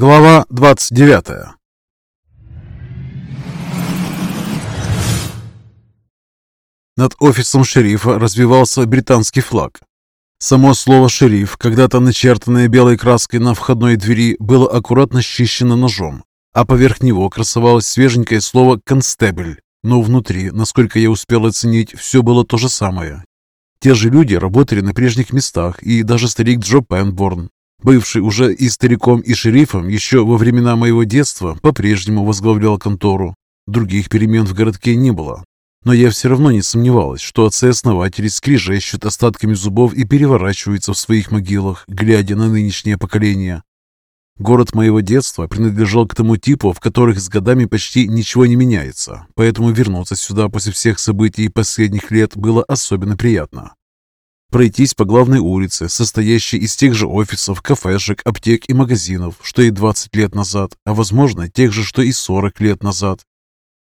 Глава 29 Над офисом шерифа развивался британский флаг. Само слово «шериф», когда-то начертанное белой краской на входной двери, было аккуратно счищено ножом, а поверх него красовалось свеженькое слово «констебль». Но внутри, насколько я успел оценить, все было то же самое. Те же люди работали на прежних местах, и даже старик Джо Пенборн, бывший уже и стариком, и шерифом еще во времена моего детства, по-прежнему возглавлял контору. Других перемен в городке не было, но я все равно не сомневалась, что отцы-основатели скрижещут остатками зубов и переворачиваются в своих могилах, глядя на нынешнее поколение. Город моего детства принадлежал к тому типу, в которых с годами почти ничего не меняется, поэтому вернуться сюда после всех событий последних лет было особенно приятно. Пройтись по главной улице, состоящей из тех же офисов, кафешек, аптек и магазинов, что и 20 лет назад, а возможно, тех же, что и 40 лет назад.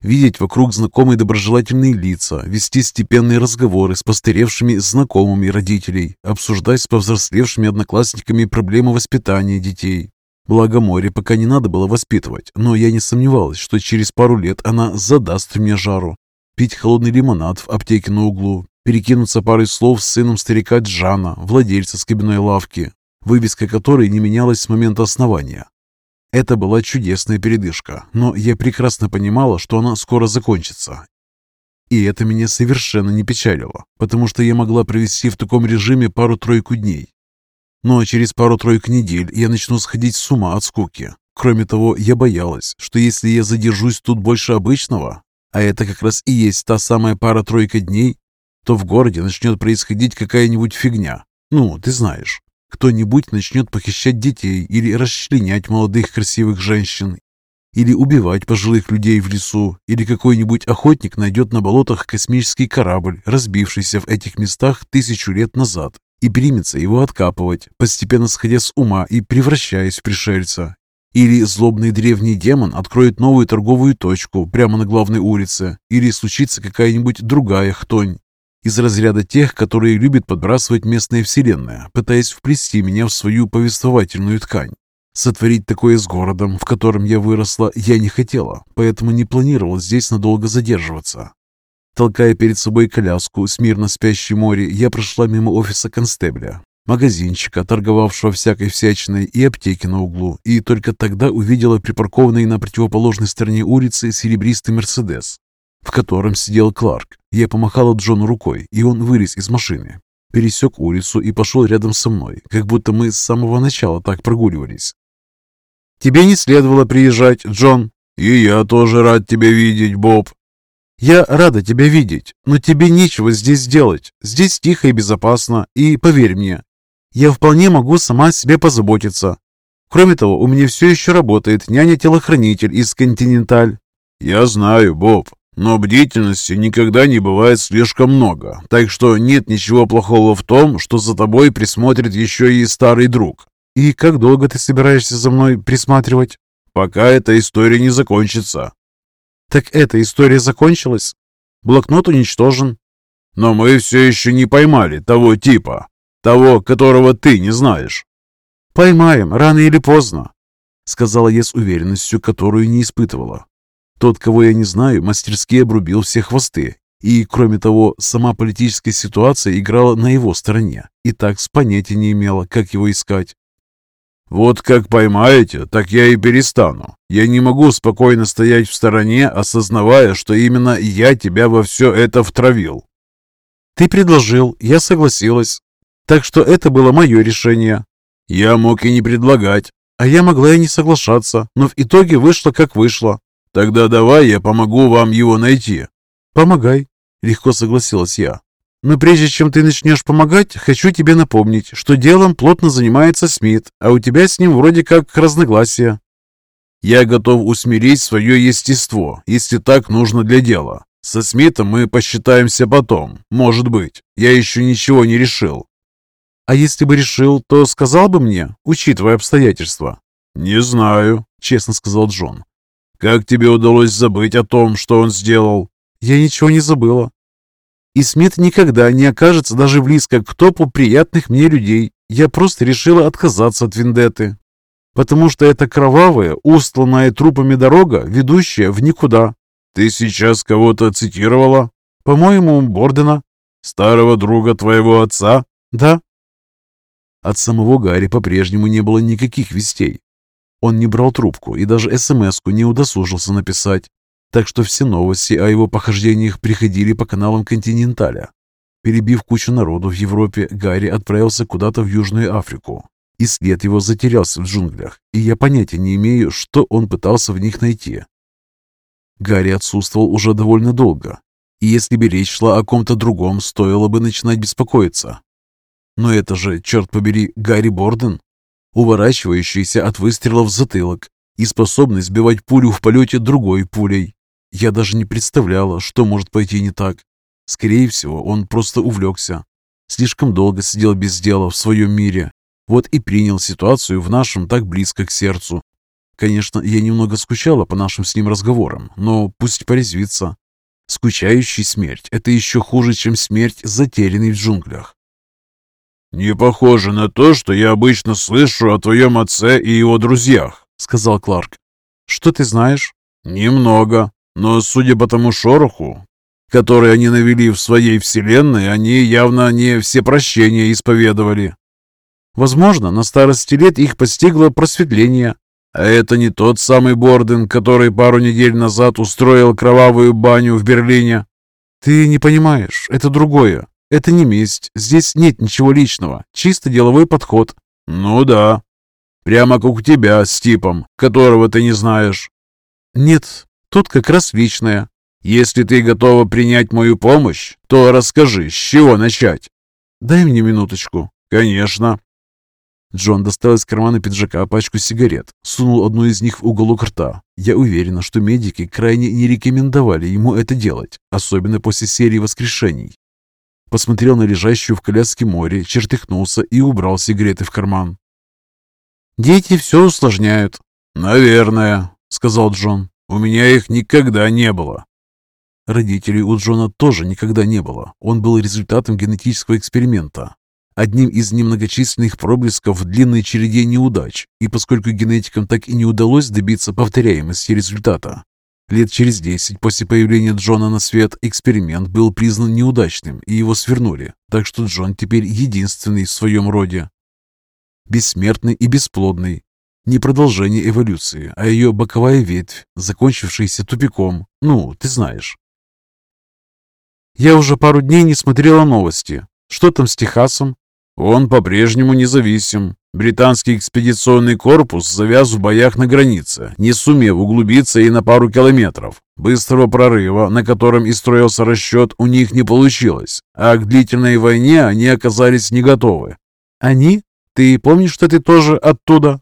Видеть вокруг знакомые доброжелательные лица, вести степенные разговоры с постаревшими знакомыми родителей, обсуждать с повзрослевшими одноклассниками проблемы воспитания детей, Благо море пока не надо было воспитывать, но я не сомневалась, что через пару лет она задаст мне жару. Пить холодный лимонад в аптеке на углу, перекинуться парой слов с сыном старика Джана, владельца скобяной лавки, вывеска которой не менялась с момента основания. Это была чудесная передышка, но я прекрасно понимала, что она скоро закончится. И это меня совершенно не печалило, потому что я могла провести в таком режиме пару-тройку дней, но через пару-тройку недель я начну сходить с ума от скуки. Кроме того, я боялась, что если я задержусь тут больше обычного, а это как раз и есть та самая пара-тройка дней, то в городе начнет происходить какая-нибудь фигня. Ну, ты знаешь. Кто-нибудь начнет похищать детей или расчленять молодых красивых женщин, или убивать пожилых людей в лесу, или какой-нибудь охотник найдет на болотах космический корабль, разбившийся в этих местах тысячу лет назад, и примется его откапывать, постепенно сходя с ума и превращаясь в пришельца. Или злобный древний демон откроет новую торговую точку прямо на главной улице, или случится какая-нибудь другая хтонь. Из разряда тех, которые любят подбрасывать местная вселенная, пытаясь вплести меня в свою повествовательную ткань. Сотворить такое с городом, в котором я выросла, я не хотела, поэтому не планировала здесь надолго задерживаться. Толкая перед собой коляску с мирно спящей море, я прошла мимо офиса констебля, магазинчика, торговавшего всякой всячиной, и аптеки на углу, и только тогда увидела припаркованный на противоположной стороне улицы серебристый «Мерседес», в котором сидел Кларк. Я помахала Джону рукой, и он вылез из машины, пересек улицу и пошел рядом со мной, как будто мы с самого начала так прогуливались. «Тебе не следовало приезжать, Джон». «И я тоже рад тебя видеть, Боб», я рада тебя видеть, но тебе нечего здесь делать. Здесь тихо и безопасно, и поверь мне, я вполне могу сама о себе позаботиться. Кроме того, у меня все еще работает няня-телохранитель из «Континенталь». Я знаю, Боб, но бдительности никогда не бывает слишком много, так что нет ничего плохого в том, что за тобой присмотрит еще и старый друг. И как долго ты собираешься за мной присматривать? Пока эта история не закончится. Так эта история закончилась? Блокнот уничтожен. Но мы все еще не поймали того типа, того, которого ты не знаешь. Поймаем, рано или поздно, сказала я с уверенностью, которую не испытывала. Тот, кого я не знаю, мастерски обрубил все хвосты. И, кроме того, сама политическая ситуация играла на его стороне. И так с понятия не имела, как его искать. Вот как поймаете, так я и перестану. Я не могу спокойно стоять в стороне, осознавая, что именно я тебя во все это втравил. Ты предложил, я согласилась. Так что это было мое решение. Я мог и не предлагать. А я могла и не соглашаться, но в итоге вышло как вышло. Тогда давай я помогу вам его найти. Помогай, легко согласилась я. Но прежде чем ты начнешь помогать, хочу тебе напомнить, что делом плотно занимается Смит, а у тебя с ним вроде как разногласия. Я готов усмирить свое естество, если так нужно для дела. Со Смитом мы посчитаемся потом, может быть. Я еще ничего не решил. А если бы решил, то сказал бы мне, учитывая обстоятельства? Не знаю, честно сказал Джон. Как тебе удалось забыть о том, что он сделал? Я ничего не забыла. И Смит никогда не окажется даже близко к топу приятных мне людей. Я просто решила отказаться от вендетты. Потому что это кровавая, устланная трупами дорога, ведущая в никуда. Ты сейчас кого-то цитировала? По-моему, Бордена. Старого друга твоего отца? Да. От самого Гарри по-прежнему не было никаких вестей. Он не брал трубку и даже СМС-ку не удосужился написать, так что все новости о его похождениях приходили по каналам «Континенталя». Перебив кучу народу в Европе, Гарри отправился куда-то в Южную Африку. И след его затерялся в джунглях, и я понятия не имею, что он пытался в них найти. Гарри отсутствовал уже довольно долго, и если бы речь шла о ком-то другом, стоило бы начинать беспокоиться. Но это же, черт побери, Гарри Борден, уворачивающийся от выстрелов затылок и способный сбивать пулю в полете другой пулей. Я даже не представляла, что может пойти не так. Скорее всего, он просто увлекся. Слишком долго сидел без дела в своем мире. Вот и принял ситуацию в нашем так близко к сердцу. Конечно, я немного скучала по нашим с ним разговорам, но пусть порезвится. Скучающий смерть – это еще хуже, чем смерть, затерянный в джунглях. «Не похоже на то, что я обычно слышу о твоем отце и его друзьях», — сказал Кларк. «Что ты знаешь?» «Немного, но судя по тому шороху, который они навели в своей вселенной, они явно не все прощения исповедовали». «Возможно, на старости лет их постигло просветление». «А это не тот самый Борден, который пару недель назад устроил кровавую баню в Берлине?» «Ты не понимаешь, это другое. Это не месть, здесь нет ничего личного, чисто деловой подход». «Ну да, прямо как у тебя с типом, которого ты не знаешь». «Нет, тут как раз личное». «Если ты готова принять мою помощь, то расскажи, с чего начать?» «Дай мне минуточку». «Конечно». Джон достал из кармана пиджака пачку сигарет, сунул одну из них в уголок рта. Я уверена, что медики крайне не рекомендовали ему это делать, особенно после серии воскрешений. Посмотрел на лежащую в коляске море, чертыхнулся и убрал сигареты в карман. «Дети все усложняют». «Наверное», — сказал Джон. «У меня их никогда не было». Родителей у Джона тоже никогда не было. Он был результатом генетического эксперимента, одним из немногочисленных проблесков в длинной череде неудач, и поскольку генетикам так и не удалось добиться повторяемости результата, лет через десять после появления Джона на свет эксперимент был признан неудачным, и его свернули, так что Джон теперь единственный в своем роде. Бессмертный и бесплодный. Не продолжение эволюции, а ее боковая ветвь, закончившаяся тупиком. Ну, ты знаешь. Я уже пару дней не смотрела новости. Что там с Техасом? Он по-прежнему независим. Британский экспедиционный корпус завяз в боях на границе, не сумев углубиться и на пару километров. Быстрого прорыва, на котором и строился расчет, у них не получилось, а к длительной войне они оказались не готовы. Они? Ты помнишь, что ты тоже оттуда?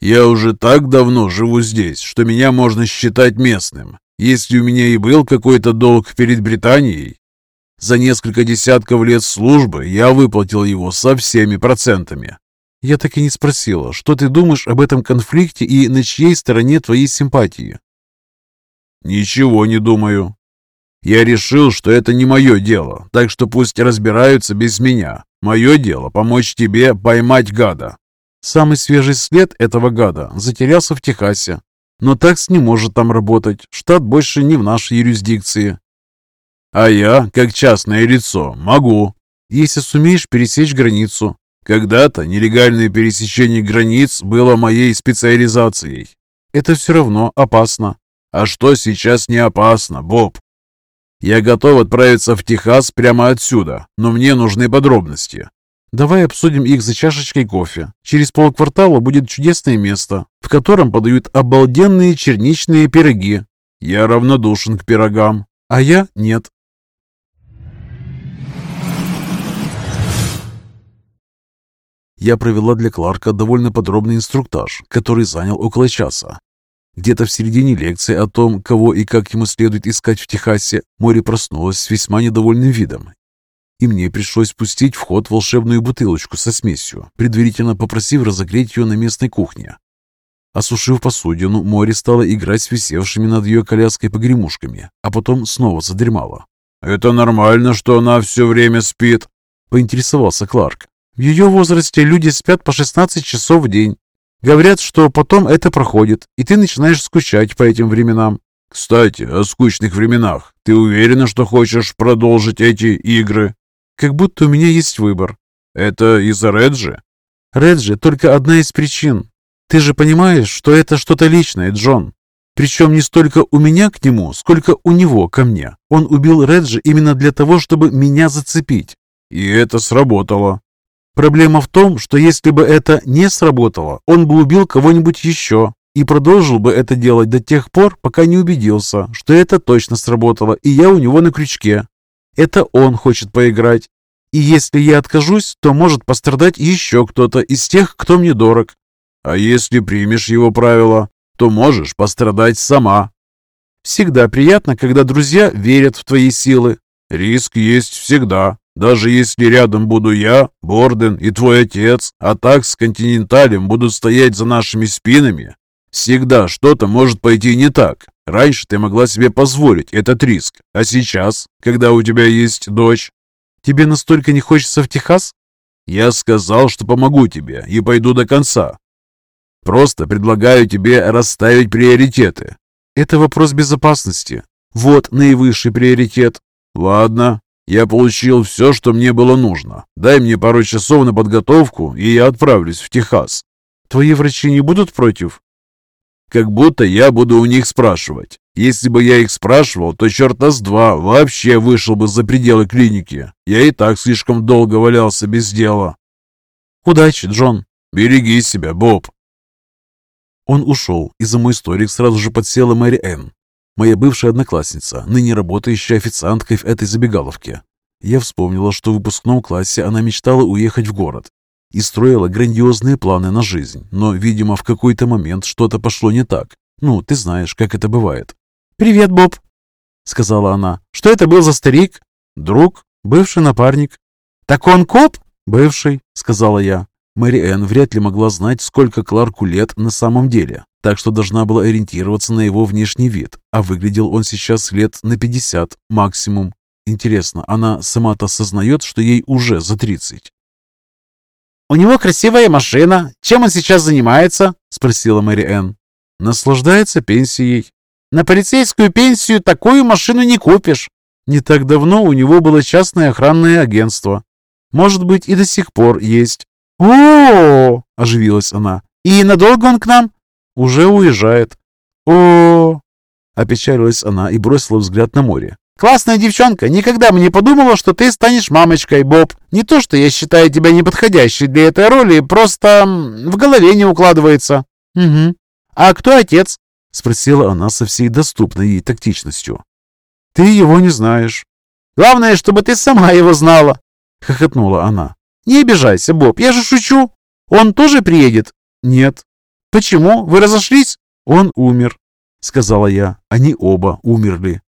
Я уже так давно живу здесь, что меня можно считать местным. Если у меня и был какой-то долг перед Британией, за несколько десятков лет службы я выплатил его со всеми процентами. Я так и не спросила, что ты думаешь об этом конфликте и на чьей стороне твои симпатии? Ничего не думаю. Я решил, что это не мое дело, так что пусть разбираются без меня. Мое дело помочь тебе поймать гада. Самый свежий след этого гада затерялся в Техасе. Но такс не может там работать. Штат больше не в нашей юрисдикции. А я, как частное лицо, могу. Если сумеешь пересечь границу. Когда-то нелегальное пересечение границ было моей специализацией. Это все равно опасно. А что сейчас не опасно, Боб? Я готов отправиться в Техас прямо отсюда, но мне нужны подробности. Давай обсудим их за чашечкой кофе. Через полквартала будет чудесное место, в котором подают обалденные черничные пироги. Я равнодушен к пирогам. А я нет. Я провела для Кларка довольно подробный инструктаж, который занял около часа. Где-то в середине лекции о том, кого и как ему следует искать в Техасе, море проснулось с весьма недовольным видом. И мне пришлось пустить в ход волшебную бутылочку со смесью, предварительно попросив разогреть ее на местной кухне. Осушив посудину, море стало играть с висевшими над ее коляской погремушками, а потом снова задремала. «Это нормально, что она все время спит?» – поинтересовался Кларк. В ее возрасте люди спят по 16 часов в день. Говорят, что потом это проходит, и ты начинаешь скучать по этим временам. Кстати, о скучных временах. Ты уверена, что хочешь продолжить эти игры? Как будто у меня есть выбор. Это из-за Реджи? Реджи только одна из причин. Ты же понимаешь, что это что-то личное, Джон. Причем не столько у меня к нему, сколько у него ко мне. Он убил Реджи именно для того, чтобы меня зацепить. И это сработало. Проблема в том, что если бы это не сработало, он бы убил кого-нибудь еще и продолжил бы это делать до тех пор, пока не убедился, что это точно сработало, и я у него на крючке. Это он хочет поиграть. И если я откажусь, то может пострадать еще кто-то из тех, кто мне дорог. А если примешь его правила? то можешь пострадать сама. Всегда приятно, когда друзья верят в твои силы. Риск есть всегда, даже если рядом буду я, Борден и твой отец, а так с Континенталем будут стоять за нашими спинами. Всегда что-то может пойти не так. Раньше ты могла себе позволить этот риск, а сейчас, когда у тебя есть дочь... Тебе настолько не хочется в Техас? Я сказал, что помогу тебе и пойду до конца. Просто предлагаю тебе расставить приоритеты. Это вопрос безопасности. Вот наивысший приоритет. Ладно, я получил все, что мне было нужно. Дай мне пару часов на подготовку, и я отправлюсь в Техас. Твои врачи не будут против? Как будто я буду у них спрашивать. Если бы я их спрашивал, то черта с два вообще вышел бы за пределы клиники. Я и так слишком долго валялся без дела. Удачи, Джон. Береги себя, Боб. Он ушел, и за мой столик сразу же подсела Мэри Энн, моя бывшая одноклассница, ныне работающая официанткой в этой забегаловке. Я вспомнила, что в выпускном классе она мечтала уехать в город и строила грандиозные планы на жизнь, но, видимо, в какой-то момент что-то пошло не так. Ну, ты знаешь, как это бывает. «Привет, Боб», — сказала она. «Что это был за старик?» «Друг, бывший напарник». «Так он коп?» «Бывший», — сказала я. Мэри Энн вряд ли могла знать, сколько Кларку лет на самом деле, так что должна была ориентироваться на его внешний вид, а выглядел он сейчас лет на 50 максимум. Интересно, она сама-то осознает, что ей уже за 30? «У него красивая машина. Чем он сейчас занимается?» – спросила Мэри Энн. «Наслаждается пенсией». «На полицейскую пенсию такую машину не купишь». Не так давно у него было частное охранное агентство. Может быть, и до сих пор есть о, оживилась она. «И надолго он к нам?» «Уже уезжает». о Опечалилась она и бросила взгляд на море. «Классная девчонка! Никогда бы не подумала, что ты станешь мамочкой, Боб. Не то, что я считаю тебя неподходящей для этой роли, просто в голове не укладывается». «Угу. А кто отец?» Спросила она со всей доступной ей тактичностью. «Ты его не знаешь». «Главное, чтобы ты сама его знала!» Хохотнула она. «Не обижайся, Боб, я же шучу. Он тоже приедет?» «Нет». «Почему? Вы разошлись?» «Он умер», — сказала я. «Они оба умерли».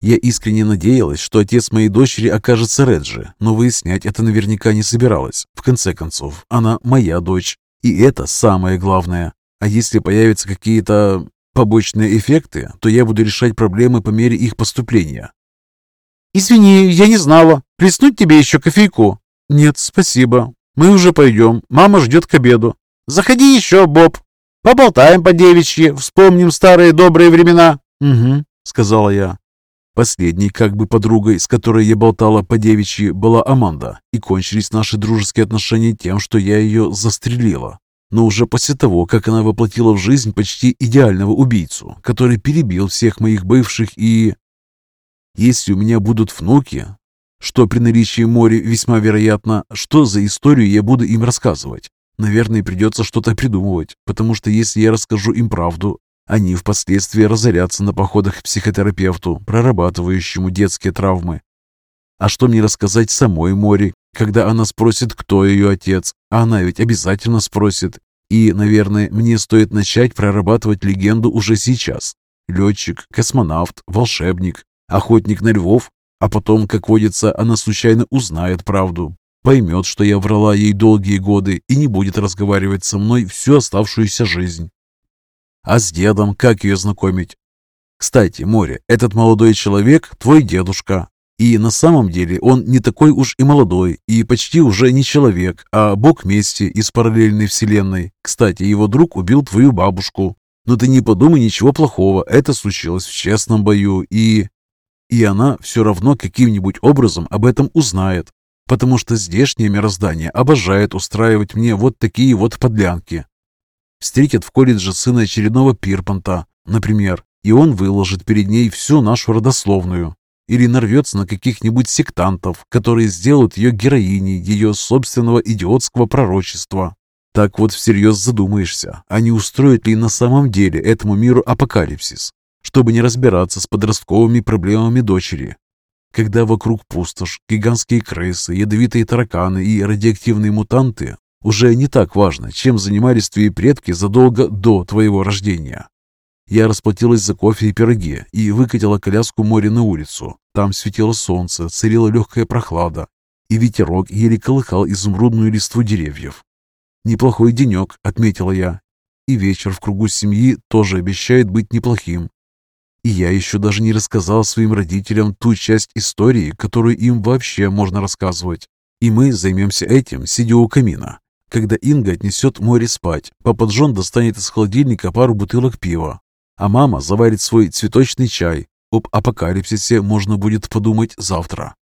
Я искренне надеялась, что отец моей дочери окажется Реджи, но выяснять это наверняка не собиралась. В конце концов, она моя дочь, и это самое главное. А если появятся какие-то побочные эффекты, то я буду решать проблемы по мере их поступления. «Извини, я не знала. Плеснуть тебе еще кофейку?» «Нет, спасибо. Мы уже пойдем. Мама ждет к обеду». «Заходи еще, Боб. Поболтаем по девичьи, вспомним старые добрые времена». «Угу», — сказала я. Последней, как бы подругой, с которой я болтала по девичьи, была Аманда, и кончились наши дружеские отношения тем, что я ее застрелила. Но уже после того, как она воплотила в жизнь почти идеального убийцу, который перебил всех моих бывших и... Если у меня будут внуки, что при наличии моря весьма вероятно, что за историю я буду им рассказывать? Наверное, придется что-то придумывать, потому что если я расскажу им правду, они впоследствии разорятся на походах к психотерапевту, прорабатывающему детские травмы. А что мне рассказать самой Море, когда она спросит, кто ее отец? А она ведь обязательно спросит. И, наверное, мне стоит начать прорабатывать легенду уже сейчас. Летчик, космонавт, волшебник, охотник на львов а потом, как водится, она случайно узнает правду, поймет, что я врала ей долгие годы и не будет разговаривать со мной всю оставшуюся жизнь. А с дедом как ее знакомить? Кстати, Море, этот молодой человек твой дедушка. И на самом деле он не такой уж и молодой, и почти уже не человек, а бог мести из параллельной вселенной. Кстати, его друг убил твою бабушку. Но ты не подумай ничего плохого, это случилось в честном бою, и... И она все равно каким-нибудь образом об этом узнает, потому что здешнее мироздание обожает устраивать мне вот такие вот подлянки. Встретят в колледже сына очередного Пирпанта, например, и он выложит перед ней всю нашу родословную, или нарвется на каких-нибудь сектантов, которые сделают ее героиней ее собственного идиотского пророчества. Так вот всерьез задумаешься, а не устроит ли на самом деле этому миру апокалипсис, чтобы не разбираться с подростковыми проблемами дочери. Когда вокруг пустошь, гигантские крысы, ядовитые тараканы и радиоактивные мутанты, уже не так важно, чем занимались твои предки задолго до твоего рождения. Я расплатилась за кофе и пироги и выкатила коляску море на улицу. Там светило солнце, царила легкая прохлада, и ветерок еле колыхал изумрудную листву деревьев. «Неплохой денек», — отметила я. «И вечер в кругу семьи тоже обещает быть неплохим. И я еще даже не рассказал своим родителям ту часть истории, которую им вообще можно рассказывать. И мы займемся этим, сидя у камина. Когда Инга отнесет море спать, папа Джон достанет из холодильника пару бутылок пива, а мама заварит свой цветочный чай. Об апокалипсисе можно будет подумать завтра.